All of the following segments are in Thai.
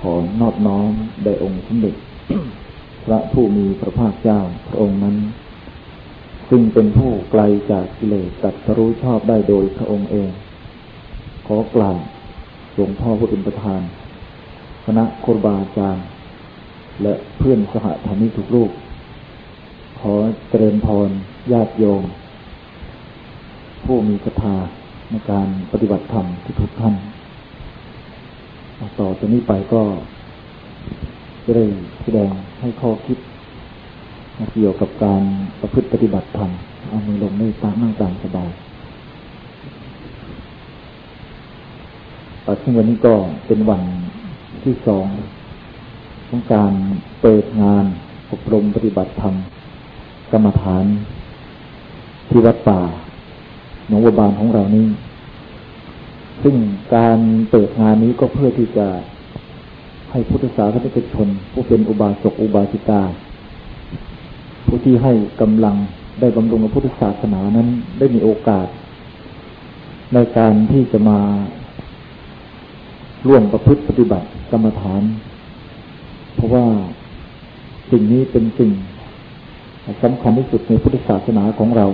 ขอนอบน้อมแด่องค์สมเด็จพระผู้มีพระภาคเจ้าพระองค์นั้น ซึ่งเป็นผู้ไกลจากกิเลสตัดสรู้ชอบได้โดยพระองค์เอง ขอกล่าวหลวงพ่อผู้เป็นประธาน คณะครบาอาจารย์ และเพื่อนสหธรรมิกทุกรูป ขอเจริญพรญาติโยม ผู้มีศรัทธาในการปฏิบัติธรรมทุกท่าน ต่อจากนี้ไปก็จะได้แสดงให้ข้อคิดเกี่ยวกับการประพฤติปฏิบัติธรรมเอามือลงไม่ตามนั่งตามสบายซึ่งวันนี้ก็เป็นวันที่สองของการเปิดงานอบรมปฏิบัติธรรมกรรมฐานที่วัดป่าหนองบัวบานของเรานี่ ซึ่งการเปิดงานนี้ก็เพื่อที่จะให้พุทธศาสนิกชน ผู้เป็นอุบาสกอุบาสิกา ผู้ที่ให้กำลังได้บำรุงพุทธศาสนานั้นได้มีโอกาส ในการที่จะมาร่วมประพฤติปฏิบัติกรรมฐาน เพราะว่าสิ่งนี้เป็นสิ่งสำคัญที่สุดในพุทธศาสนาของเรา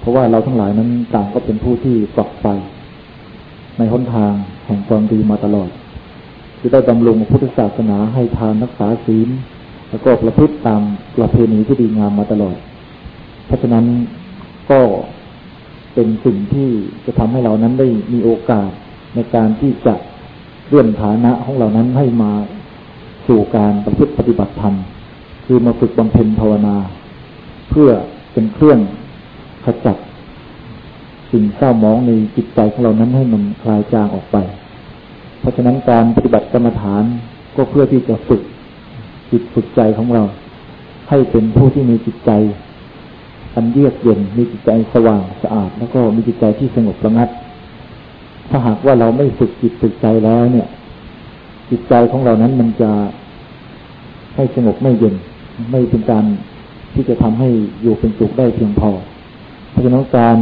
เพราะว่าเราทั้งหลายนั้นต่างก็เป็นผู้ที่ฝักใฝ่ ในหนทางแห่งความดีมาตลอด ที่ได้ดำรงพุทธศาสนาให้ทานรักษาศีลแล้วก็ประพฤติตามประเพณีที่ดีงามมาตลอด เพราะฉะนั้นก็เป็นสิ่งที่จะทำให้เรานั้นได้มีโอกาสในการที่จะเลื่อนฐานะของเรานั้นให้มาสู่การประพฤติปฏิบัติธรรมคือมาฝึกบำเพ็ญภาวนา เพื่อเป็นเครื่องขจัด สิ่งเศร้าหมองในจิตใจของเรานั้นให้มันคลายจางออกไป เพราะฉะนั้นการปฏิบัติกรรมฐานก็เพื่อที่จะฝึกจิตฝึกใจของเรา ให้เป็นผู้ที่มีจิตใจ อันเยือกเย็นมีจิตใจสว่างสะอาด แล้วก็มีจิตใจที่สงบระงับถ้าหากว่าเราไม่ฝึกจิตฝึกใจแล้วเนี่ย จิตใจของเรานั้นมันจะไม่สงบไม่เย็น ไม่เป็นการที่จะทำให้อยู่เป็นสุขได้เพียงพอ เพราะฉะนั้นการ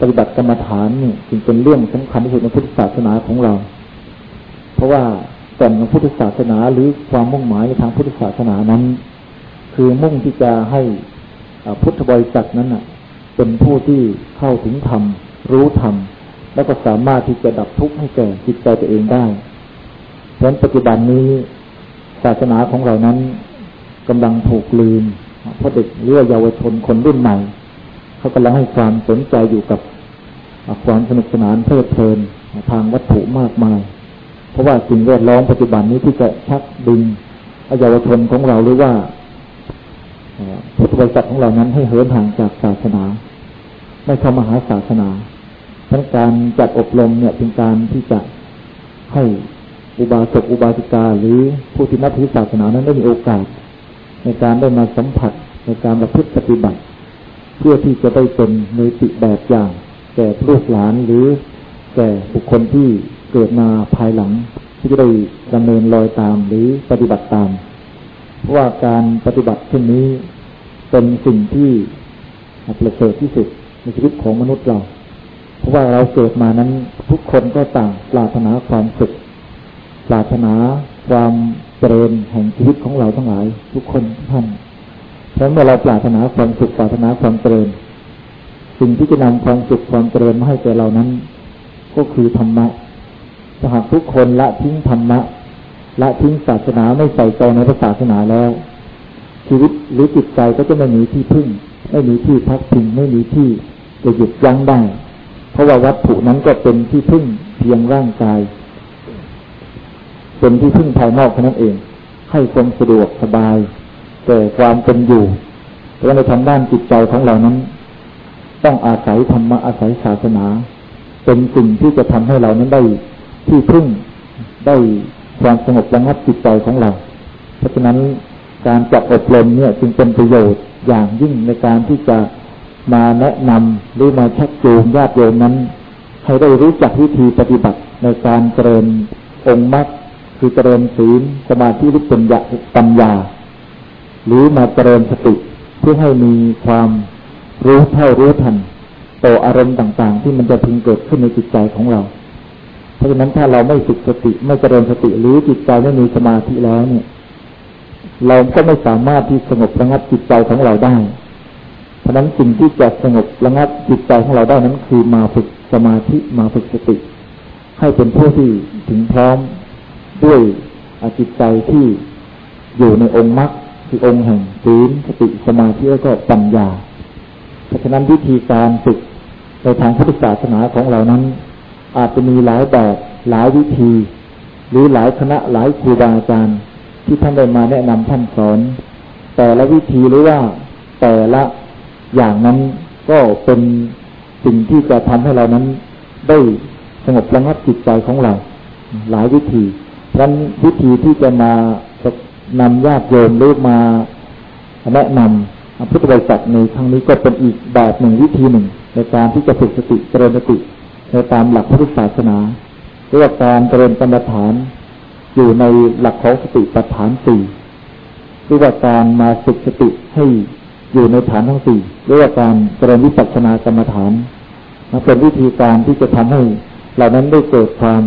ปฏิบัติกรรมฐานนี่จึงเป็นเรื่องสำคัญที่สุดในพุทธศาสนาของเรา เพราะว่าก่อนของพุทธศาสนาหรือความมุ่งหมายในทางพุทธศาสนานั้น คือมุ่งที่จะให้พุทธบริษัทนั้นเป็นผู้ที่เข้าถึงธรรมรู้ธรรมแล้วก็สามารถที่จะดับทุกข์ให้แก่จิตใจตัวเองได้เพราะปัจจุบันนี้ศาสนาของเรานั้นกำลังถูกลืมเพราะเด็กเรือเยาวชนคนรุ่นใหม่ เขากำลังให้ความสนใจอยู่กับความสนุกสนานเพลิดเพลินทางวัตถุมากมาย เพราะว่าสิ่งแวดล้อมปัจจุบันนี้ที่จะชักดึงเยาวชนของเราหรือว่าพุทธบริษัทของเรานั้นให้เหินห่างจากศาสนา ไม่เข้ามาหาศาสนาทั้งการจัดอบรมเนี่ยเป็นการที่จะให้อุบาสกอุบาสิกา หรือผู้ที่นับถือศาสนานั้นได้มีโอกาส ในการได้มาสัมผัสในการประพฤติปฏิบัติ เพื่อที่จะได้เป็นในติแบบอย่างแก่ลูกหลานหรือแก่บุคคลที่เกิดมาภายหลัง ที่จะได้ดำเนินรอยตามหรือปฏิบัติตาม เพราะว่าการปฏิบัติเช่นนี้เป็นสิ่งที่ประเสริฐที่สุดในชีวิตของมนุษย์เรา เพราะว่าเราเกิดมานั้นทุกคนก็ต่างปรารถนาความสุขปรารถนาความเจริญแห่งชีวิตของเราทั้งหลาย ทุกคนท่าน เพราะเมื่อเราปรารถนาความสุขปรารถนาความเจริญสิ่งที่จะนำความสุขความเจริญมาให้แก่เรานั้น ก็คือธรรมะถ้าหากทุกคนละทิ้งธรรมะ ละทิ้งศาสนาไม่ใส่ใจในศาสนาแล้ว ชีวิตหรือจิตใจก็จะไม่มีที่พึ่ง ไม่มีที่พักพิงไม่มีที่จะหยุดยั้งได้ เพราะว่าวัตถุนั้นก็เป็นที่พึ่งเพียงร่างกาย เป็นที่พึ่งภายนอกเท่านั้นเอง ให้ความสะดวกสบาย แก่ความเป็นอยู่เพราะในทางด้านจิตใจของเรานั้น ต้องอาศัยธรรมะอาศัยศาสนา เป็นสิ่งที่จะทำให้เรานั้นได้ที่พึ่งได้ความสงบระงับจิตใจของเรา เพราะฉะนั้นการจัดอบรมเนี่ยจึงเป็นประโยชน์อย่างยิ่งในการที่จะมาแนะนำหรือมาชักจูงญาติโยมนั้น ให้ได้รู้จักวิธีปฏิบัติในการเจริญองค์มรรคคือเจริญศีลสมาธิหรือปัญญาปัญญา หรือมาเจริญสติเพื่อให้มีความรู้เท่ารู้ทันต่ออารมณ์ต่างๆ ที่มันจะพึงเกิดขึ้นในจิตใจของเรา เพราะฉะนั้นถ้าเราไม่ฝึกสติไม่เจริญสติหรือจิตใจไม่มีสมาธิแล้วเนี่ย เราก็ไม่สามารถที่สงบระงับจิตใจของเราได้ เพราะนั้นสิ่งที่จะสงบระงับจิตใจของเราได้นั้นคือมาฝึกสมาธิมาฝึกสติ ให้เป็นผู้ที่ถึงพร้อมด้วยจิตใจที่อยู่ในองค์มรรค คือองค์แห่งศีลสติสมาธิแล้วก็ปัญญา เพราะฉะนั้นวิธีการฝึกในทางพุทธศาสนาของเรานั้น อาจจะมีหลายแบบหลายวิธี หรือหลายคณะหลายครูบาอาจารย์ที่ท่านได้มาแนะนำท่านสอน แต่ละวิธีหรือว่าแต่ละอย่างนั้นก็เป็นสิ่งที่จะทำให้เรานั้นได้สงบระงับจิตใจของเรา หลายวิธีเพราะวิธีที่จะมา นำญาติโยมหรือมาแนะนำพุทธบริษัทในครั้งนี้ก็เป็นอีกแบบหนึ่งวิธีหนึ่ง ในการที่จะฝึกสติเจริญสติในตามหลักพุทธศาสนาเรียกว่าการเจริญกรรมฐาน อยู่ในหลักของสติปัฏฐานสี่เรียกว่าการมาฝึกสติให้อยู่ในฐานทั้งสี่เรียกว่าการเจริญวิปัสสนากรรมฐานเป็นวิธีการที่จะทำให้เหล่านั้นได้เกิดความ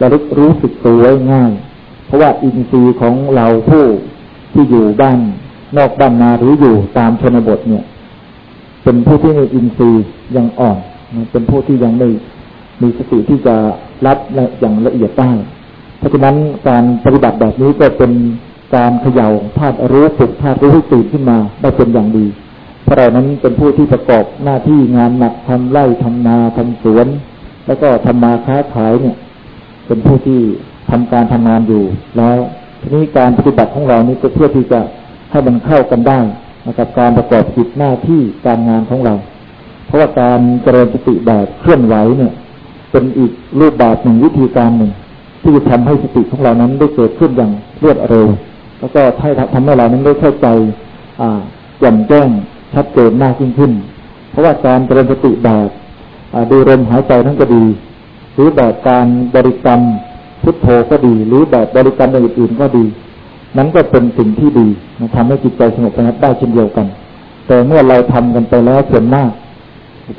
ระลึกรู้สึกตัวง่าย ราะว่าอินทรีย์ของเราผู้ที่อยู่บ้านนอกบ้านนาหรืออยู่ตามชนบทเนี่ย เป็นผู้ที่มีอินทรีย์ยังอ่อนเป็นผู้ที่ยังไม่มีสติที่จะรับอย่างละเอียดได้เพราะฉะนั้นการปฏิบัติแบบนี้ก็เป็นการเขย่าธาตุรู้ฝึกธาตุรู้ให้ตื่นขึ้นมาได้เป็นอย่างดีเพราะเรานั้นเป็นผู้ที่ประกอบหน้าที่งานหนักทำไร่ทำนาทำสวน แล้วก็ทำมาค้าขายเนี่ย เป็นผู้ที่ ทำการทำงานอยู่ แล้วทีนี้การปฏิบัติของเรานี้ก็เพื่อที่จะให้มันเข้ากันได้นะครับการประกอบกิจหน้าที่การงานของเรา เพราะว่าการเจริญสติแบบเคลื่อนไหวเนี่ย เป็นอีกรูปแบบหนึ่งวิธีการหนึ่ง ที่จะทำให้สติของเรานั้นได้เกิดขึ้นอย่างรวดเร็ว แล้วก็ให้ทำให้เรานั้นได้เข้าใจอ่าแจ่มแจ้งชัดเจนมากยิ่งขึ้น เพราะว่าการเจริญสติแบบดูลมหายใจทั้งก็ดี หรือแบบการบริกรรม พุทโธก็ดี หรือแบบบริกรรมอื่นๆก็ดี นั้นก็เป็นสิ่งที่ดีนะทำให้จิตใจสงบระงับได้เช่นเดียวกัน แต่เมื่อเราทำกันไปแล้วส่วนมาก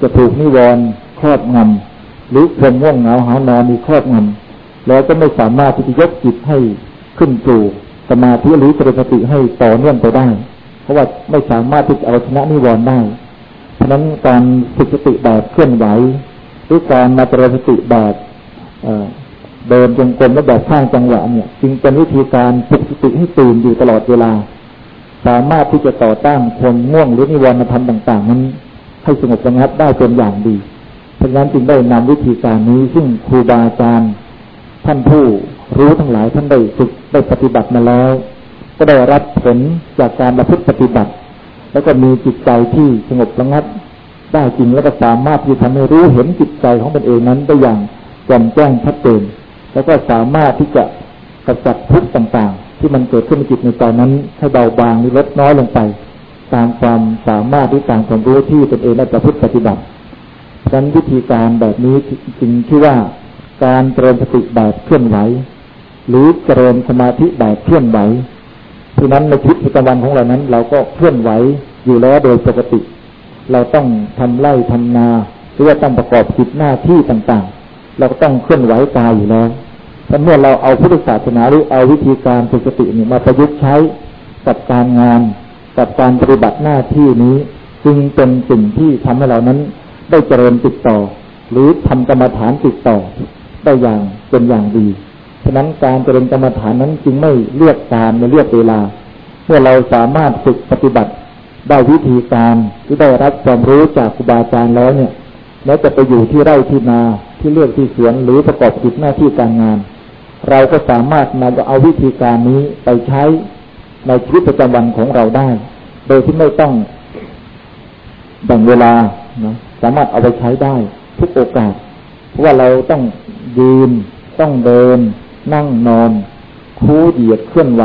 จะถูกนิวรณ์ครอบงำหรือความง่วงเหงาหานอนมีครอบงำแล้วก็ไม่สามารถที่จะยกจิตให้ขึ้นสู่สมาธิหรือสติให้ต่อเนื่องไปได้ เพราะว่าไม่สามารถที่จะเอาชนะนิวรณ์ได้เพราะนั้นการฝึกสติแบบเคลื่อนไหวหรือการมาเจริญสติแบบ เดินจงกรมและแบบข้างจังหวะเนี่ย จึงเป็นวิธีการฝึกสติให้ตื่นอยู่ตลอดเวลา สามารถที่จะต่อต้านความง่วงหรือนิวรณธรรมต่าง ๆ นั้น ให้สงบสงัดได้เป็นอย่างดี เพราะฉะนั้นจึงได้นำวิธีการนี้ ซึ่งครูบาอาจารย์ท่านผู้รู้ทั้งหลายท่านได้ฝึกได้ปฏิบัติมาแล้ว ก็ได้รับผลจากการประพฤติปฏิบัติ แล้วก็มีจิตใจที่สงบระงับได้จริงแล้วก็สามารถที่ทำให้รู้เห็นจิตใจของตนเองนั้นได้อย่างแจ่มแจ้งชัดเจน แล้วก็สามารถที่จะกำจัดทุกข์ต่างๆ ที่มันเกิดขึ้นในจิตในใจนั้น ให้เบาบางหรือลดน้อยลงไป ตามความสามารถที่ตามความรู้ที่ตนเองได้ประพฤติปฏิบัติดังนั้นวิธีการแบบนี้จริงที่ว่าการเจริญสติแบบเคลื่อนไหว หรือเจริญสมาธิแบบเคลื่อนไหวที่นั้นในชีวิตประจำวันของเรานั้น เราก็เคลื่อนไหวอยู่แล้วโดยปกติ เราต้องทำไร่ทำนาหรือว่าต้องประกอบกิจหน้าที่ต่างๆ เราก็ต้องเคลื่อนไหวกายอยู่แล้ว แต่เมื่อเราเอาพุทธศาสนาหรือเอาวิธีการฝึกสตินี่มาประยุกต์ใช้กับการงานกับการปฏิบัติหน้าที่นี้ จึงเป็นสิ่งที่ทำให้เรานั้นได้เจริญติดต่อ หรือทำกรรมฐานติดต่อได้อย่างเป็นอย่างดีฉะนั้นการเจริญกรรมฐานนั้นจึงไม่เลือกการไม่เลือกเวลา เมื่อเราสามารถฝึกปฏิบัติได้วิธีการที่ได้รับความรู้จากครูบาอาจารย์แล้วเนี่ยแล้วจะไปอยู่ที่ไร่ที่นาที่เลือกที่สวนหรือประกอบกิจหน้าที่การงาน เราก็สามารถนำเอาวิธีการนี้ไปใช้ในชีวิตประจำวันของเราได้ โดยที่ไม่ต้องแบ่งเวลานะสามารถเอาไปใช้ได้ทุกโอกาส เพราะว่าเราต้องยืน ต้องเดิน นั่งนอน คู่เหยียดเคลื่อนไหว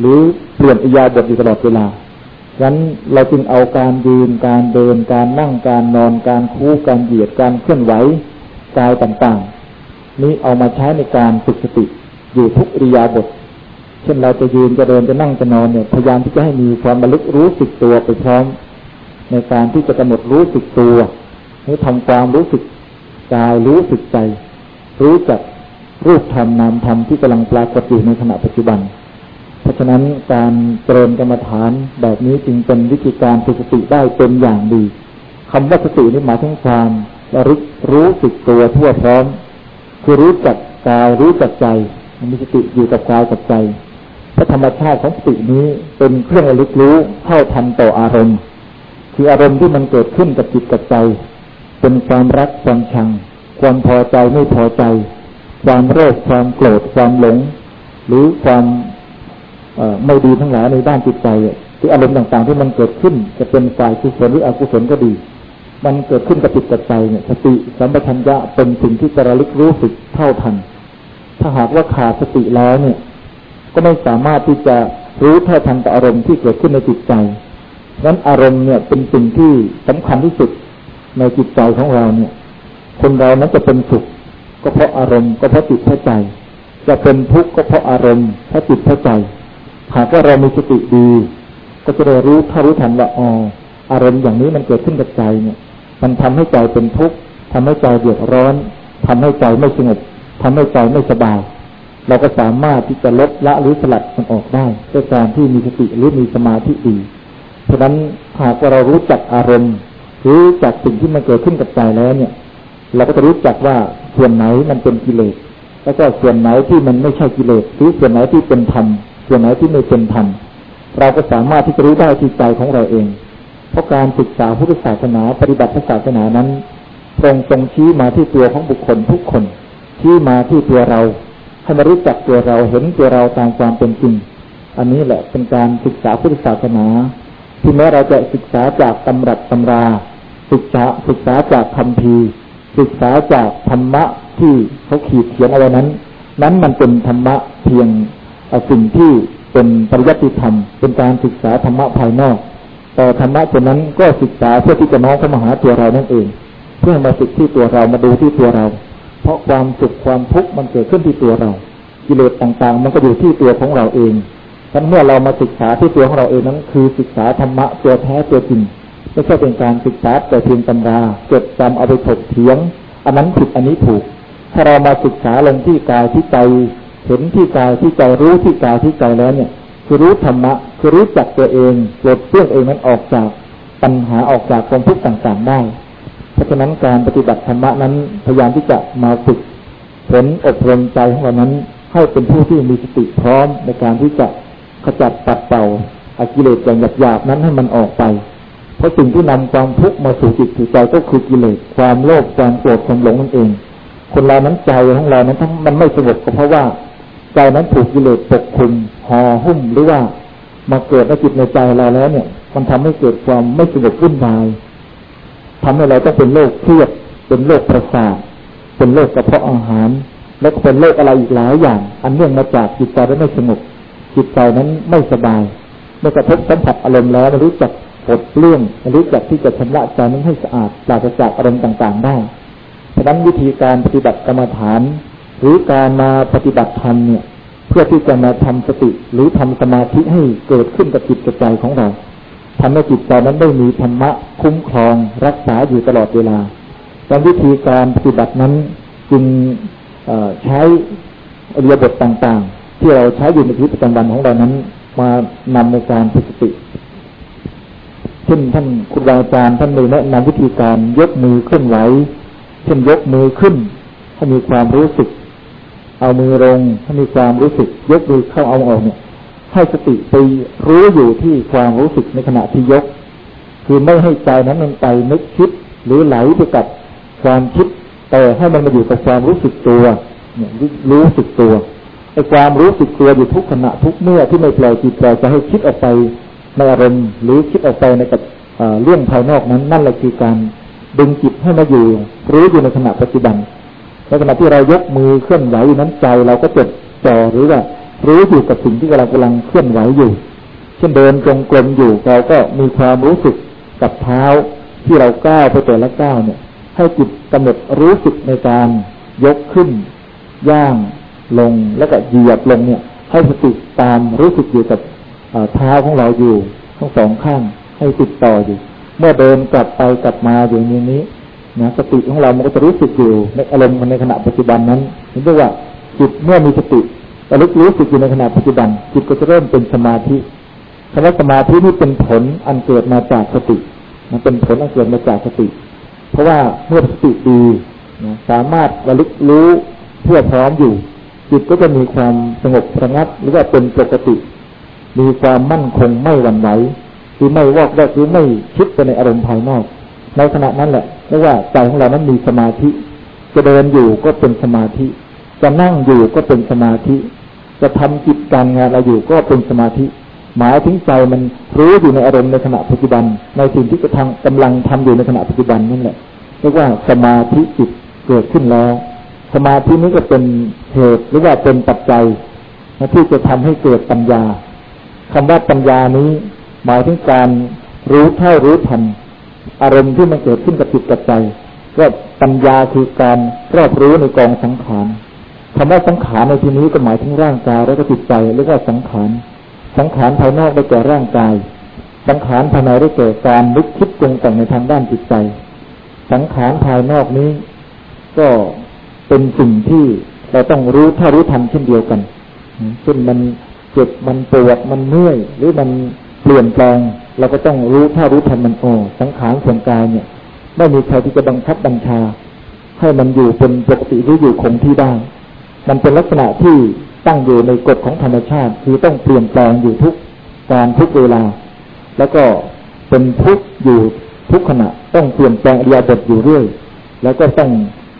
หรือเปลี่ยนอิยาบทอยู่ตลอดเวลาฉะนั้นเราจึงเอาการยืน การเดิน การนั่ง การนอน การคู่ การเหยียด การเคลื่อนไหวกายต่างๆ นี้เอามาใช้ในการฝึกสติอยู่ทุกอิริยาบถเช่นเราจะยืนจะเดินจะนั่งจะนอนเนี่ยพยายามที่จะให้มีความระลึกรู้สึกตัวไปพร้อม ในการที่จะกำหนดรู้สึกตัวให้ทำความรู้สึกกายรู้สึกใจ รู้จักรูปธรรมนามธรรมที่กำลังปรากฏอยู่ในขณะปัจจุบัน เพราะฉะนั้นการเจริญกรรมฐานแบบนี้จึงเป็นวิธีการฝึกสติได้เป็นอย่างดีคำว่าสตินี่หมายถึงความระลึกรู้สึกตัวทั่วพร้อม คือรู้จักกายรู้จักใจมีสติอยู่กับกายกับใจพระธรรมชาติของสตินี้เป็นเครื่องระลึกรู้เท่าทันต่ออารมณ์ คืออารมณ์ที่มันเกิดขึ้นกับจิตกับใจ เป็นความรักความชัง ความพอใจไม่พอใจ ความโลภความโกรธความหลง หรือความไม่ดีทั้งหลายในด้านจิตใจที่อารมณ์ต่างๆ ที่มันเกิดขึ้น จะเป็นฝ่ายกุศลหรืออกุศลก็ดี มันเกิดขึ้นกับจิตกับใจเนี่ยสติสัมปชัญญะเป็นสิ่งที่จะระลึกรู้สึกเท่าทัน ถ้าหากว่าขาดสติแล้วเนี่ย ก็ไม่สามารถที่จะรู้เท่าทันต่ออารมณ์ที่เกิดขึ้นในจิตใจนั้นอารมณ์เนี่ยเป็นสิ่งที่สำคัญที่สุดในจิตใจของเราเนี่ย คนเรานั้นจะเป็นสุข ก็เพราะอารมณ์ก็เพราะจิตเพราะใจ จะเป็นทุกข์ก็เพราะอารมณ์เพราะจิตเพราะใจ หากว่าเรามีสติดี ก็จะได้รู้ถ้ารู้ทันว่าอ๋ออารมณ์อย่างนี้มันเกิดขึ้นกับใจเนี่ย มันทำให้ใจเป็นทุกข์ทำให้ใจเดือดร้อนทำให้ใจไม่สงบทำให้ใจไม่สบาย เราก็สามารถที่จะลดละหรือสลัดมันออกได้ด้วยการที่มีสติหรือมีสมาธิดีเพราะนั้นหากว่าเรารู้จักอารมณ์รู้จักสิ่งที่มันเกิดขึ้นกับใจแล้วเนี่ย เราก็จะรู้จักว่าส่วนไหนมันเป็นกิเลสแล้วก็ส่วนไหนที่มันไม่ใช่กิเลสหรือส่วนไหนที่เป็นธรรมส่วนไหนที่ไม่เป็นธรรมเราก็สามารถที่จะรู้ได้ที่ใจของเราเอง เพราะการศึกษาพุทธศาสนาปฏิบัติศาสนานั้นตรงตรงชี้มาที่ตัวของบุคคลทุกคน ชี้มาที่ตัวเราให้มารู้จักตัวเราเห็นตัวเราตามความเป็นจริง อันนี้แหละเป็นการศึกษาพุทธศาสนาที่แม้เราจะศึกษาจากตำรับตำรา ศึกษาศึกษาจากคำพีศึกษาจากธรรมะที่เขาขีดเขียนเอาไว้นั้น นั้นมันเป็นธรรมะเพียงสิ่งที่เป็นปริยัติธรรม เป็นการศึกษาธรรมะภายนอก แต่ธรรมะตัวนั้นก็ศึกษาเพื่อที่จะน้องเข้ามาหาตัวเรานั่นเอง เพื่อมาศึกที่ตัวเรามาดูที่ตัวเรา เพราะความสุขความทุกข์มันเกิดขึ้นที่ตัวเรา กิเลสต่างๆ มันก็อยู่ที่ตัวของเราเองฉะนั้นเมื่อเรามาศึกษาที่ตัวของเราเองนั้น คือศึกษาธรรมะตัวแท้ตัวจริงไม่ใช่เป็นการศึกษาแต่เพียงตำราจดจำเอาไปถกเถียง อันนั้นผิดอันนี้ถูก ถ้าเรามาศึกษาลงที่กายที่ใจเห็นที่กายที่ใจรู้ที่กายที่ใจแล้วเนี่ย คือรู้ธรรมะ คือรู้จักตัวเองปลดเปลื้องเองนั้นออกจากปัญหาออกจากความทุกข์ต่างๆได้ เพราะฉะนั้นการปฏิบัติธรรมะนั้นพยายามที่จะมาฝึกฝนอบรมใจของเรานั้นให้เป็นผู้ที่มีสติพร้อมในการที่จะขจัดปัดเป่าอากิเลสอย่างหยาบๆนั้นให้มันออกไป เพราะสิ่งที่นำความทุกข์มาสู่จิตสู่ใจก็คือกิเลสความโลภความโกรธความหลงนั่นเอง คนเรานั้นใจของเรานั้นทั้งมันไม่สงบก็เพราะว่า ใจนั้นถูกกิเลสปกคลุมห่อหุ้มหรือว่า มาเกิดในจิตในใจเราแล้วเนี่ย มันทำให้เกิดความไม่สงบวุ่นวายทำให้เราต้องเป็นโรคเครียด เป็นโรคประสาท เป็นโรคกระเพาะอาหาร แล้วก็เป็นโรคอะไรอีกหลายอย่าง อันเนื่องมาจากจิตใจนั้นไม่สงบ จิตใจนั้นไม่สบายเมื่อกระทบสัมผัสอารมณ์แล้วไม่รู้จักปลดเปลื้องไม่รู้จักที่จะชำระใจนั้นให้สะอาดปราศจากอารมณ์ต่างๆได้ฉะนั้นวิธีการปฏิบัติกรรมฐาน หรือการมาปฏิบัติธรรมเนี่ย เพื่อที่จะมาทำสติหรือทำสมาธิให้เกิดขึ้นกับจิตกับใจของเราทำให้จิตใจนั้นได้มีธรรมะคุ้มครองรักษาอยู่ตลอดเวลาแต่วิธีการปฏิบัตินั้นจึงใช้อริยบทต่างๆ ที่เราใช้อยู่ในชีวิตประจำวันของเรานั้น มานำในการฝึกสติเช่นท่านคุณอาจารย์ท่านเลยแนะนำวิธีการยกมือเคลื่อนไหวเช่นยกมือขึ้นให้มีความรู้สึก เอามือลงให้มีความรู้สึกยกมือเข้าเอาออกเนี่ย ให้สติไปรู้อยู่ที่ความรู้สึกในขณะที่ยก คือไม่ให้ใจนั้นมันไปนึกคิดหรือไหลไปกับความคิด แต่ให้มันมาอยู่กับความรู้สึกตัวเนี่ยรู้สึกตัวไอ้ความรู้สึกตัวอยู่ทุกขณะทุกเมื่อที่ไม่ปล่อยจิตปล่อยจะให้คิดออกไปในอารมณ์หรือคิดออกไปในกับเรื่องภายนอกนั้นนั่นแหละคือการดึงจิตให้มาอยู่รู้อยู่ในขณะปัจจุบัน ในขณะที่เรายกมือเคลื่อนไหวอยู่นั้นใจ เราก็จดจ่อหรือว่ารู้อยู่กับสิ่งที่เรากำลังเคลื่อนไหวอยู่ เช่นเดินจงกรมอยู่เราก็มีความรู้สึกกับเท้าที่เราก้าวไปแต่ละก้าวเนี่ย ให้จิตกำหนดรู้สึกในการยกขึ้น ย่างลงแล้วก็เหยียบลงเนี่ย ให้สติตามรู้สึกอยู่กับเท้าของเราอยู่ทั้งสองข้างให้ติดต่ออยู่ เมื่อเดินกลับไปกลับมาอยู่อย่างนี้ นะสติของเรามันก็จะรู้สึกอยู่ในอารมณ์ในขณะปัจจุบันนั้นเรียกว่าจิตเมื่อมีสติระลึกรู้สึกอยู่ในขณะปัจจุบัน จิตก็จะเริ่มเป็นสมาธิคำว่าสมาธินี่เป็นผลอันเกิดมาจากสติ มันเป็นผลอันเกิดมาจากสติ เพราะว่าเมื่อสติดีนะสามารถระลึกรู้เพื่อพร้อมอยู่ จิตก็จะมีความสงบสงัดหรือว่าเป็นปกติ มีความมั่นคงไม่หวั่นไหวคือไม่วอกแวกหรือไม่คิดไปในอารมณ์ภายนอก ในขณะนั้นแหละเรียกว่าใจของเรานั้นมีสมาธิ จะเดินอยู่ก็เป็นสมาธิ จะนั่งอยู่ก็เป็นสมาธิ จะทำกิจการงานอะไรอยู่ก็เป็นสมาธิ หมายถึงใจมันรู้อยู่ในอารมณ์ในขณะปัจจุบัน ในสิ่งที่กระทำกำลังทำอยู่ในขณะปัจจุบันนั่นแหละเรียกว่าสมาธิจิตเกิดขึ้นแล้ว สมาธินี้ก็เป็นเหตุหรือว่าเป็นปัจจัยที่จะทำให้เกิดปัญญาคำว่าปัญญานี้ หมายถึงการรู้เท่ารู้ทัน อารมณ์ที่มันเกิดขึ้นกับจิตกับใจก็ปัญญาคือการรอบรู้ในกองสังขารคำว่าสังขารในที่นี้ก็หมายถึงร่างกายและก็จิตใจเรียกว่าสังขาร สังขารภายนอกได้แก่ร่างกาย สังขารภายในได้แก่การนึกคิดปรุงแต่งในทางด้านจิตใจ สังขารภายนอกนี้ ก็เป็นสิ่งที่เราต้องรู้ถ้ารู้ทันเช่นเดียวกันเช่นมันเจ็บมันปวดมันเมื่อยหรือมันเปลี่ยนแปลง เราก็ต้องรู้ถ้ารู้ทันมันโอ้สังขารส่วนกายเนี่ย ไม่มีใครที่จะบังคับบัญชา ให้มันอยู่เป็นปกติหรืออยู่คงที่ได้ มันเป็นลักษณะที่ตั้งอยู่ในกฎของธรรมชาติ คือต้องเปลี่ยนแปลงอยู่ทุกการทุกเวลา แล้วก็เป็นทุกอยู่ทุกขณะต้องเปลี่ยนแปลงอริยบทอยู่เรื่อยแล้วก็ต้อง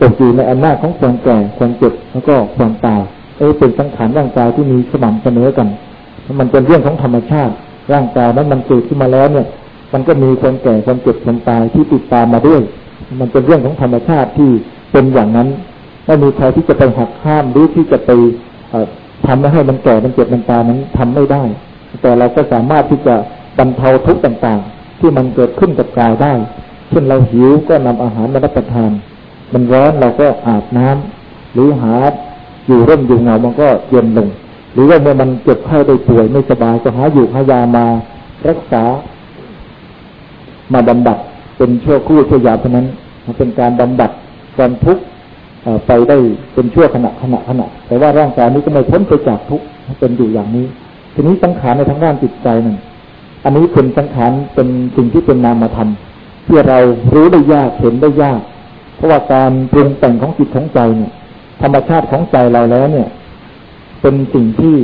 ตกอยู่ในอำนาจของความแก่ความเจ็บแล้วก็ความตายเออเป็นสังขารร่างกายที่มีสม่ำเสมอกัน มันเป็นเรื่องของธรรมชาติ ร่างกายนั้นมันเกิดขึ้นมาแล้วเนี่ย มันก็มีความแก่ความเจ็บความตายที่ติดตามมาด้วย มันเป็นเรื่องของธรรมชาติที่เป็นอย่างนั้นไม่มีใครที่จะไปหักห้ามหรือที่จะไปทำให้มันแก่มันเจ็บมันตายนั้นทำไม่ได้ แต่เราก็สามารถที่จะบรรเทาทุกข์ต่างๆ ที่มันเกิดขึ้นกับกายได้เช่นเราหิวก็นำอาหารมารับประทาน มันร้อนเราก็อาบน้ำหรือหาอยู่ร่มอยู่เงามันก็เย็นลง หรือว่าเมื่อมันเจ็บไข้ได้ป่วยไม่สบายก็หาอยู่หายามารักษา มาบำบัดเป็นชั่วครู่ชั่วยาวเท่านั้นเป็นการบำบัดความทุกข์ไปได้เป็นชั่วขณะขณะขณะ แต่ว่าร่างกายนี้ก็ไม่พ้นไปจากทุกข์เป็นอยู่อย่างนี้ ทีนี้สังขารในทางด้านจิตใจนั่นอันนี้เป็นสังขารเป็นสิ่งที่เป็นนามธรรมที่เรารู้ได้ยากเห็นได้ยาก เพราะว่าการปรุงแต่งของจิตของใจเนี่ย ธรรมชาติของใจเราแล้วเนี่ย เป็นสิ่งที่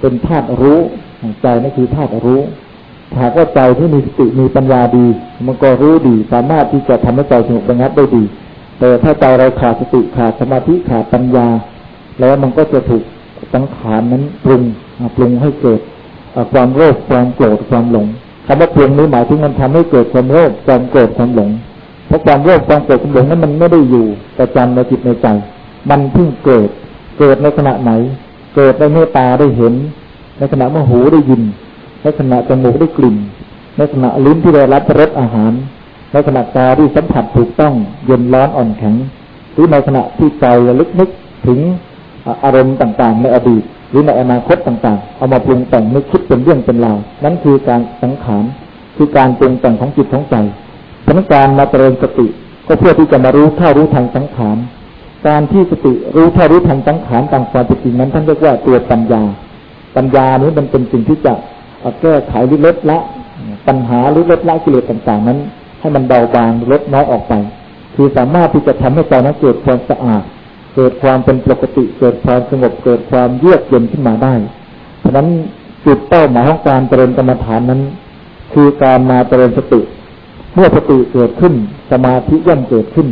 เป็นธาตุรู้ใจนั่นคือธาตุรู้หากว่าใจที่มีสติมีปัญญาดี มันก็รู้ดี สามารถที่จะทำให้ใจสงบระงับได้ดี แต่ถ้าใจเราขาดสติขาดสมาธิขาดปัญญา แล้วมันก็จะถูกสังขารนั้นปรุงปรุงให้เกิดความโลภความโกรธความหลงคำว่าปรุงนี้หมายถึงมันทำให้เกิดความโลภความโกรธความหลงเพราะความโลภความโกรธความหลงนั้นมันไม่ได้อยู่ประจำในจิตในใจ มันเพิ่งเกิด เกิดในขณะไหน เกิดในเมื่อตาได้เห็น ในขณะเมื่อหูได้ยิน ในขณะจมูกได้กลิ่น ในขณะลิ้นที่ได้รับรสอาหาร ในขณะตาที่สัมผัสถูกต้องเย็นร้อนอ่อนแข็ง หรือในขณะที่ใจระลึกนึกถึงอารมณ์ต่างๆ ในอดีต หรือในอนาคตต่างๆ เอามาปรุงแต่งนึกคิดเป็นเรื่องเป็นราวนั่นคือการสังขารคือการปรุงแต่งของจิตของใจพนักการมาเจริญสติก็เพื่อที่จะมารู้เท่ารู้ทางสังขาร การที่สติรู้เท่ารู้ทันสังขารตามความเป็นจริงนั้นท่านเรียกว่าตัวปัญญา ปัญญานี้มันเป็นสิ่งที่จะแก้ไขหรือลดละปัญหาหรือลดละกิเลสต่างๆนั้น ให้มันเบาบางลดน้อยออกไป คือสามารถที่จะทำให้ใจนั้นเกิดความสะอาด เกิดความเป็นปกติ เกิดความสงบเกิดความเยือกเย็นขึ้นมาได้ เพราะนั้นจุดเป้าหมายของการเจริญกรรมฐานนั้น คือการมาเจริญสติ เมื่อสติเกิดขึ้น สมาธิย่อมเกิดขึ้น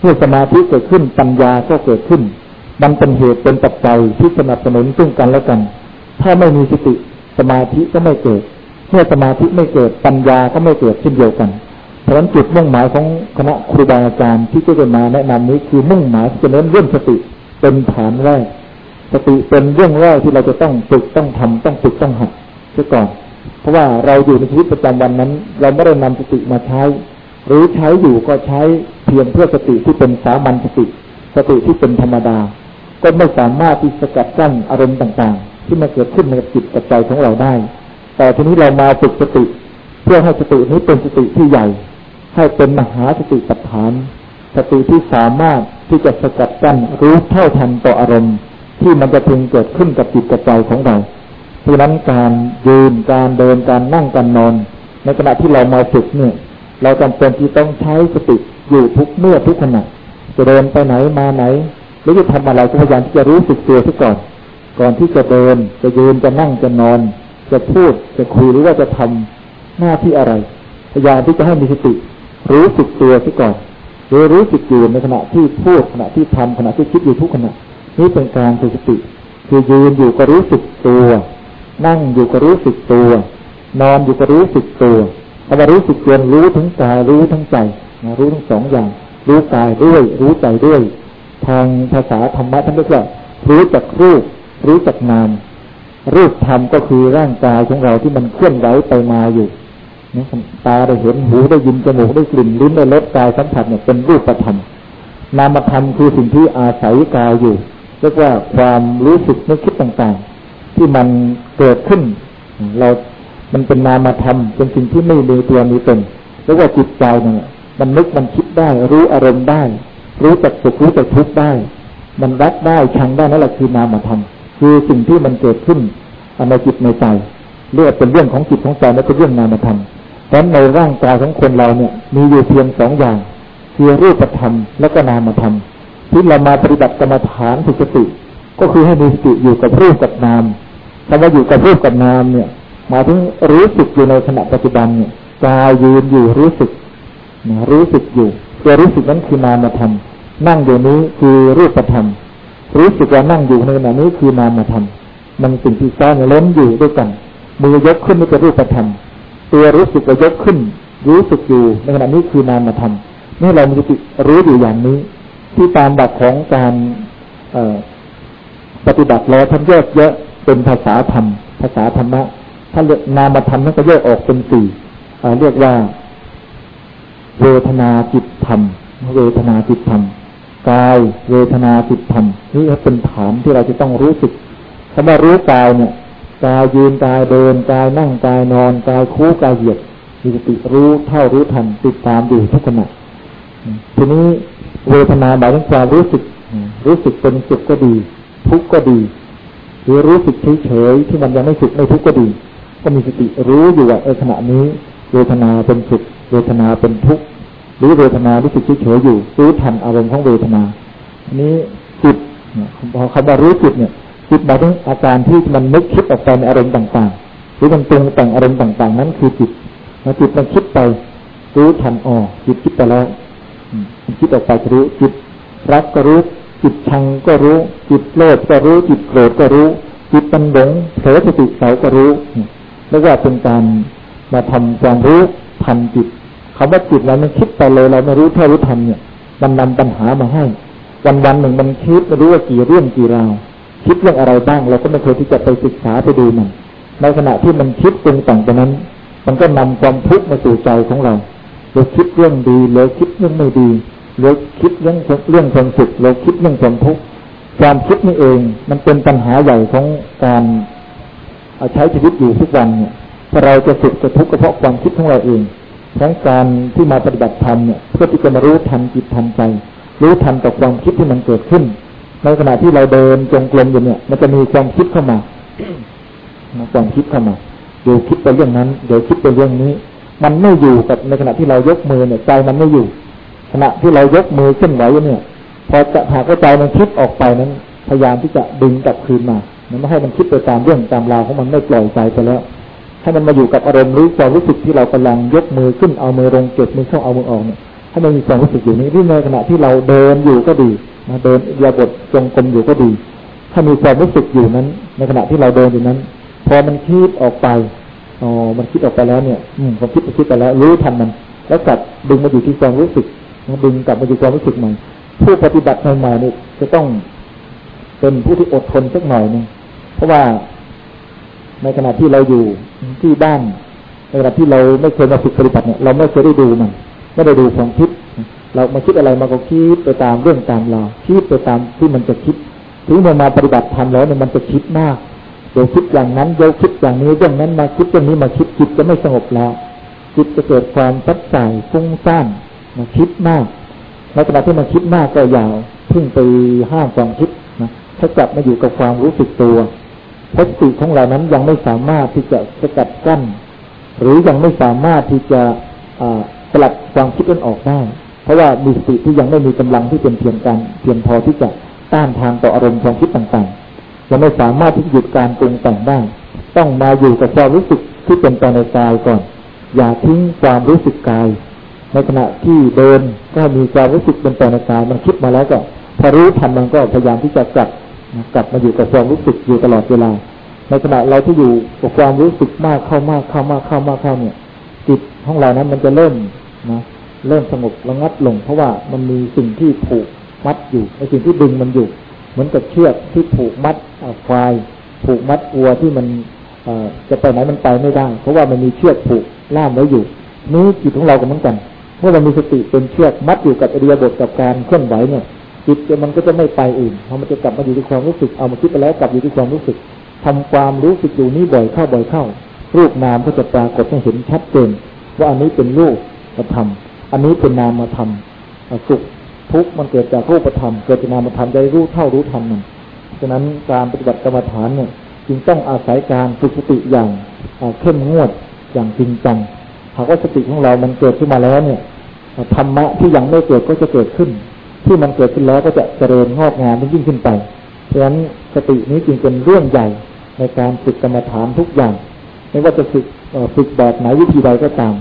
เมื่อสมาธิเกิดขึ้นปัญญาก็เกิดขึ้น มันเป็นเหตุเป็นปัจจัยที่สนับสนุนซึ่งกันและกัน ถ้าไม่มีสติสมาธิก็ไม่เกิด เมื่อสมาธิไม่เกิดปัญญาก็ไม่เกิดเช่นเดียวกันเพราะฉะนั้นจุดมุ่งหมายของคณะครูบาอาจารย์ที่จะมาแนะนำนี้คือมุ่งหมายจะเน้นเรื่องสติเป็นฐานแรก สติเป็นเรื่องแรกที่เราจะต้องฝึกต้องทำต้องฝึกต้องหัดเสียก่อน เพราะว่าเราอยู่ในชีวิตประจำวันนั้น เราไม่ได้นำสติมาใช้ หรือใช้อยู่ก็ใช้เพียงเพื่อสติที่เป็นสามัญสติ สติที่เป็นธรรมดา ก็ไม่สามารถที่สกัดกั้นอารมณ์ต่างๆ ที่มาเกิดขึ้นในจิตกับใจของเราได้ แต่ทีนี้เรามาฝึกสติ เพื่อให้สตินี้เป็นสติที่ใหญ่ ให้เป็นมหาสติปัฏฐาน สติที่สามารถที่จะสกัดกั้นรู้เท่าทันต่ออารมณ์ ที่มันจะพึงเกิดขึ้นกับจิตกับใจของเราเพราะนั้นการยืนการเดินการนั่งการนอน ในขณะที่เรามาฝึกเนี่ย เราจำเป็นที่ต้องใช้สติอยู่ทุกเมื่อทุกขณะจะเดินไปไหนมาไหนหรือจะทำอะไรก็พยายามที่จะรู้สึกตัวซะก่อน ก่อนที่จะเดิน จะยืนจะนั่งจะนอน จะพูดจะคุยหรือว่าจะทำหน้าที่อะไร พยายามที่จะให้มีสติ รู้สึกตัวซะก่อนหรือรู้สึกอยู่ในขณะที่พูดขณะที่ทำขณะที่คิดอยู่ทุกขณะนี่เป็นการฝึกสติ คือยืนอยู่ก็รู้สึกตัว นั่งอยู่ก็รู้สึกตัว นอนอยู่ก็รู้สึกตัว ถ้ารู้สึกตัวรู้ทั้งกายรู้ทั้งใจรู้ทั้งสองอย่าง รู้กายด้วย รู้ใจด้วย ทางภาษาธรรมะท่านเรียกว่ารู้จักรูป รู้จักนาม รูปธรรมก็คือร่างกายของเราที่มันเคลื่อนไหวไปมาอยู่ตาได้เห็นหูได้ยินจมูกได้กลิ่นลิ้นได้รสกายสัมผัสเนี่ยเป็นรูปธรรม นามธรรมคือสิ่งที่อาศัยกายอยู่เรียกว่าความรู้สึกนึกคิดต่างๆ ที่มันเกิดขึ้น เรา มันเป็นนามธรรมเป็นสิ่งที่ไม่มีตัวมีตนเรียกว่าจิตใจเนี่ยมันนึกมันคิดได้ รู้อารมณ์ได้ รู้จักสุขรู้จักทุกข์ได้ มันรักได้ชังได้นั่นแหละคือนามธรรมคือสิ่งที่มันเกิดขึ้นในจิตในใจเรียกเป็นเรื่องของจิตของใจและเป็นเรื่องนามธรรมเพราะในร่างกายของคนเราเนี่ย มีอยู่เพียงสองอย่างคือรูปธรรมและก็นามธรรมที่เรามาปฏิบัติกรรมฐานฝึกสติ ก็คือให้มีสติอยู่กับรูปกับนามคำว่าอยู่กับรูปกับนามเนี่ย หมายถึงรู้สึกอยู่ในขณะปัจจุบันเนี่ยกายยืนอยู่รู้สึกนะรู้สึกอยู่ตัวรู้สึกนั้นคือนามธรรมนั่งอยู่นี้คือรูปธรรมรู้สึกว่านั่งอยู่ในขณะนี้คือนามธรรมมันสิ่งที่ซ้อนล้นอยู่ด้วยกัน มือยกขึ้นนี่เป็นรูปธรรมตัวรู้สึกว่ายกขึ้น รู้สึกอยู่ในขณะนี้คือนามธรรมเมื่เรามีสติรู้อยู่อย่างนี้ ที่ตามบัตรของการปฏิบัติแล้วท่านแยกเยอะเป็นภาษาธรรม ภาษาธรรมะ ท่าเรียกนามธรรมท่นก็แยกออกเป็นสี่เรียกว่า เวทนาจิตธรรม เวทนาจิตธรรมกายเวทนาจิตธรรมนี่เป็นฐานที่เราจะต้องรู้สึกคำว่ารู้กายเนี่ยกายยืนกายเดินกายนั่งกายนอนกายคู่กายเหยียดมีสติรู้เท่ารู้ทันติดตามอยู่ทุกขณะทีนี้เวทนาหมายถึงความรู้สึก รู้สึกเป็นสุขก็ดี ทุกข์ก็ดี หรือรู้สึกเฉยๆที่มันยังไม่สุขไม่ทุกข์ก็ดี ก็มีสติรู้อยู่ว่าเออขณะนี้เวทนาเป็นสุขเวทนาเป็นทุกข์หรือเวทนารู้สึกเฉยอยู่รู้ทันอารมณ์ของเวทนาอันนี้จิตพอคำว่ารู้จิตเนี่ยจิตหมายถึงอาการที่มันนึกคิดออกไปในอารมณ์ต่างๆ หรือมันปรุงแต่งอารมณ์ต่างๆ นั้นคือจิตพอจิตมันคิดไปรู้ทันอ๋อจิตคิดไปแล้วมันคิดออกไปรู้จิตรักก็รู้ จิตชังก็รู้ จิตโลภก็รู้ จิตโกรธก็รู้ จิตตันหลงเผลอสติเสาก็รู้ แล้วก็เป็นการมาทำความรู้ทันจิตคำว่าจิตเรามันคิดไปเลยเราไม่รู้เท่ารู้ทันเนี่ย มันนำปัญหามาให้ วันวันหนึ่งมันคิดไม่รู้ว่ากี่เรื่องกี่ราวคิดเรื่องอะไรบ้างเราก็ไม่เคยที่จะไปศึกษาไปดูมันในขณะที่มันคิดปรุงต่างไปนั้น มันก็นำความทุกข์มาสู่ใจของเราเราคิดเรื่องดีเราคิดเรื่องไม่ดีเราคิดเรื่องเรื่องความสุขเราคิดเรื่องความทุกข์ความคิดนี่เอง มันเป็นปัญหาใหญ่ของการ ใช้ชีวิตอยู่ทุกวันเนี่ยเราจะสุขจะทุกข์ก็เพราะความคิดของเราเองทั้งการที่มาปฏิบัติธรรมเนี่ยเพื่อที่จะมารู้ทันจิตทันใจ รู้ทันกับความคิดที่มันเกิดขึ้น ในขณะที่เราเดินจงกรมอยู่เนี่ย มันจะมีความคิดเข้ามาความคิดเข้ามาเดี๋ยวคิดไปเรื่องนั้น เดี๋ยวคิดไปเรื่องนี้ มันไม่อยู่กับในขณะที่เรายกมือเนี่ยใจมันไม่อยู่ ขณะที่เรายกมือเคลื่อนไหวเนี่ย พอจะหากใจมันคิดออกไปนั้น พยายามที่จะดึงกลับคืนมา มันไม่ให้มันคิดไปตามเรื่องตามราวของมันไม่ปล่อยใจไปแล้วให้มันมาอยู่กับอารมณ์รู้ความรู้สึกที่เรากำลังยกมือขึ้นเอามือลงเก็บมือเข้าเอามือออกเนี่ยให้มันมีความรู้สึกอยู่นี้ที่ในขณะที่เราเดินอยู่ก็ดีมาเดินยาบทจงกรมอยู่ก็ดี ถ้ามีความรู้สึกอยู่นั้น ในขณะที่เราเดินอยู่นั้น พอมันคิดออกไปอ๋อมันคิดออกไปแล้วเนี่ย อืมความคิดไปคิดไปแล้ว รู้ทันมัน แล้วกลับดึงมาอยู่ที่ความรู้สึกดึงกลับมาอยู่ความรู้สึกใหม่ผู้ปฏิบัติใหม่ๆนี่จะต้องเป็นผู้ที่อดทนสักหน่อยนึง เพราะว่าในขณะที่เราอยู่ที่บ้านในขณะที่เราไม่เคยมาฝึกปฏิบัติเนี่ยเราไม่เคยได้ดูมันไม่ได้ดูความคิด เรามาคิดอะไรมาก็คิดไปตามเรื่องตามเราคิดไปตามที่มันจะคิดถึงเมื่อมาปฏิบัติธรรมแล้วเนี่ยมันจะคิดมากเดี๋ยวคิดอย่างนั้นเดี๋ยวคิดอย่างนี้เรื่องนั้นมาคิดเรื่องนี้มาคิดจิตจะไม่สงบแล้วจิตจะเกิดความซัดใส่ฟุ้งซ่านมาคิดมากในขณะที่มันคิดมากก็ยาวพึ่งไปห้ามความคิดนะถ้ากลับมาอยู่กับความรู้สึกตัว สติของเรานั้นยังไม่สามารถที่จะสกัดกั้น หรือยังไม่สามารถที่จะสลัดความคิดนั้นออกได้ เพราะว่ามีสติที่ยังไม่มีกำลังที่เป็นเพียงการเพียงพอที่จะต้านทานต่ออารมณ์ความคิดต่างๆยังไม่สามารถที่จะหยุดการปรุงแต่งได้ ต้องมาอยู่กับความรู้สึกที่เป็นไปในกายก่อน อย่าทิ้งความรู้สึกกาย ในขณะที่เดินก็มีความรู้สึกเป็นไปในกายมันคิดมาแล้วก็พอรู้ทันมันก็พยายามที่จะกลับ กลับมาอยู่กับความรู้สึกอยู่ตลอดเวลา ในขณะเราที่อยู่กับความรู้สึกมากเข้ามากเข้ามากเข้ามากเข้าเนี่ย จิตของเรานั้นมันจะเริ่มนะเริ่มสงบระงับลง เพราะว่ามันมีสิ่งที่ผูกมัดอยู่ในสิ่งที่ดึงมันอยู่ เหมือนกับเชือกที่ผูกมัดควายผูกมัดวัวที่มันจะไปไหนมันไปไม่ได้ เพราะว่ามันมีเชือกผูกล่ามไว้อยู่นี้จิตของเราก็เหมือนกันเมื่อเรามีสติเป็นเชือกมัดอยู่กับอริยบทกับการเคลื่อนไหวเนี่ย จิตมันก็จะไม่ไปอื่นพอมันจะกลับมาอยู่ที่ความรู้สึกเอามาคิดไปแล้วกลับอยู่ที่ความรู้สึกทำความรู้สึกอยู่นี้บ่อยเข้าบ่อยเข้า รูปนามก็จะปรากฏให้เห็นชัดเจนว่าอันนี้เป็นรูปธรรมอันนี้เป็นนามธรรมสุขทุกข์มันเกิดจากรูปธรรมเกิดจากนามธรรมได้รู้เท่ารู้ทันมันฉะนั้นการปฏิบัติกรรมฐานเนี่ยจึงต้องอาศัยการฝึกสติอย่างเข้มงวดอย่างจริงจังหากว่าสติของเรามันเกิดขึ้นมาแล้วเนี่ยธรรมะที่ยังไม่เกิดก็จะเกิดขึ้น ที่มันเกิดขึ้นแล้วก็จะเจริญงอกงามยิ่งขึ้นไปเพราะฉะนั้นสตินี้จึงเป็นเรื่องใหญ่ในการฝึกกรรมฐานทุกอย่าง ไม่ว่าจะฝึกฝึกแบบไหนวิธีใดก็ตาม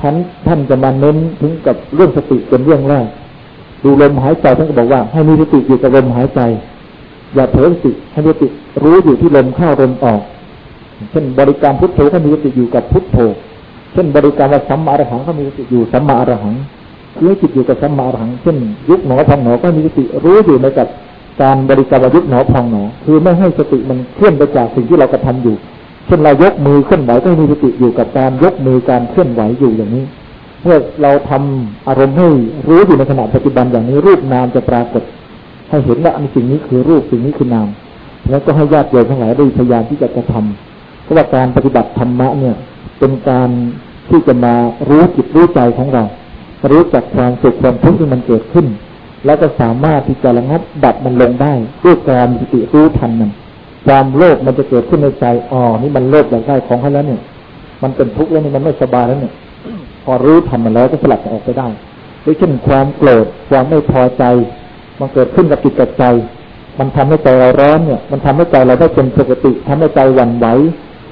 ท่านท่านจะมาเน้นถึงกับเรื่องสติเป็นเรื่องแรกดูลมหายใจท่านก็บอกว่า ให้มีสติอยู่กับลมหายใจ อย่าเผลอสติให้มีสติรู้อยู่ที่ลมเข้าลมออกเช่นบริการพุทโธให้มีสติอยู่กับพุทโธเช่นบริการว่าสัมมาอรหังก็มีสติอยู่สัมมาอรหัง รู้จิตอยู่กับสัมมาหังเช่นยุบหนอพองหนอก็มีสติรู้อยู่ในกับการบริกรรมยุบหนอพองหนอ คือไม่ให้สติมันเคลื่อนไปจากสิ่งที่เรากระทาอยู่ เช่นเรายกมือเคลื่อนไหวก็มีสติอยู่กับการยกมือการเคลื่อนไหวอยู่อย่างนี้เมื่อเราทำอารมณ์ให้รู้อยู่ในขณะปัจจุบันอย่างนี้รูปนามจะปรากฏ ให้เห็นว่าอันสิ่งนี้คือรูปสิ่งนี้คือนาม แล้วก็ให้ญาติโยมทั้งหลายได้พยายามที่จะกระทำเพราะว่าการปฏิบัติธรรมะเนี่ย เป็นการที่จะมารู้จิตรู้ใจของเรา รู้จักความสุขความทุกข์ที่มันเกิดขึ้น แล้วก็สามารถที่จะระงับดับมันลงได้ด้วยการมีสติรู้ทันมันความโลภมันจะเกิดขึ้นในใจอ๋อนี่มันโลภอยากได้ของเขาแล้วเนี่ย มันเป็นทุกข์แล้วนี่มันไม่สบายแล้วเนี่ย พอรู้ทันมันแล้วก็สลัดออกไปได้ด้วยเช่นความโกรธความไม่พอใจ มันเกิดขึ้นกับจิตกับใจ มันทำให้ใจเราร้อนเนี่ย มันทำให้ใจเราได้เป็นปกติทำให้ใจหวั่นไหว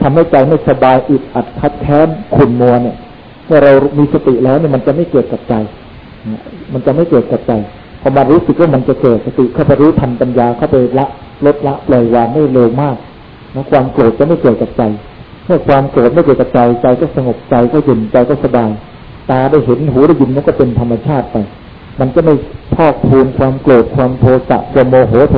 ทำให้ใจไม่สบายอึดอัดคัดแค้นขุ่นมัวเนี่ย เมื่อเรามีสติแล้วเนี่ยมันจะไม่เกิดกับใจมันจะไม่เกิดกับใจพอมารู้สึกว่ามันจะเกิดสติเข้าไปรู้ทันปัญญาเข้าไปละลดละปล่อยวางไม่เร็วมากนะความโกรธจะไม่เกิดกับใจเมื่อความโกรธไม่เกิดกับใจใจก็สงบใจก็เย็นใจก็สบายตาได้เห็นหูได้ยินมันก็เป็นธรรมชาติไป มันก็ไม่พอกพูนความโกรธความโทสะความโมโหโท